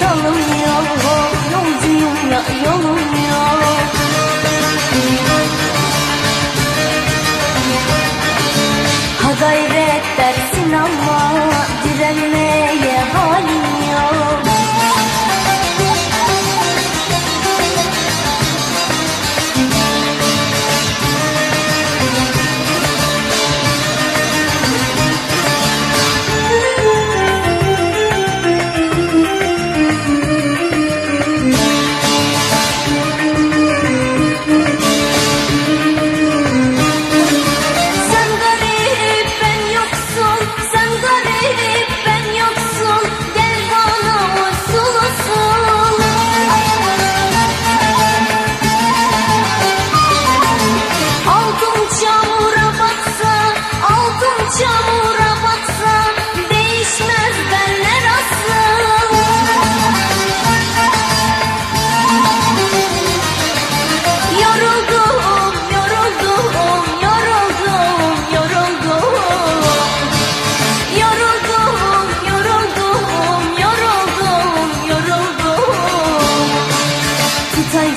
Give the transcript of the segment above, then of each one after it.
dalım yok Yolcuyum ya yolum yok Ha gayret dersin ama direnmeye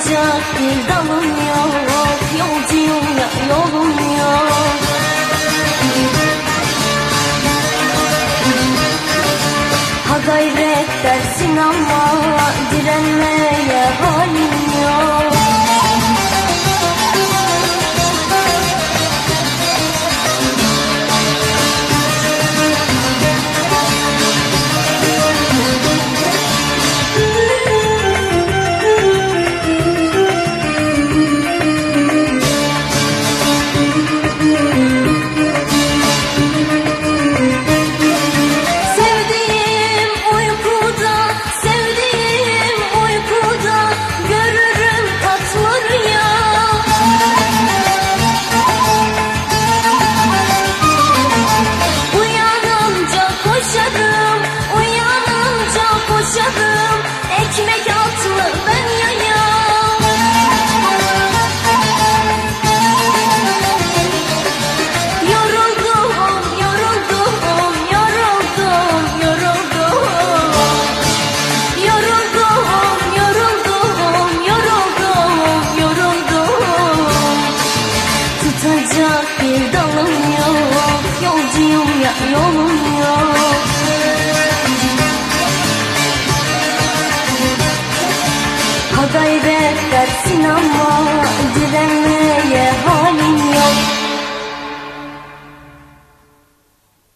Tutacak bir dalım yok, yolcuyum ya yolum yok. Ha gayret dersin ama direnmeye ya yolum yok. Gayret dersin ama direnmeye yok.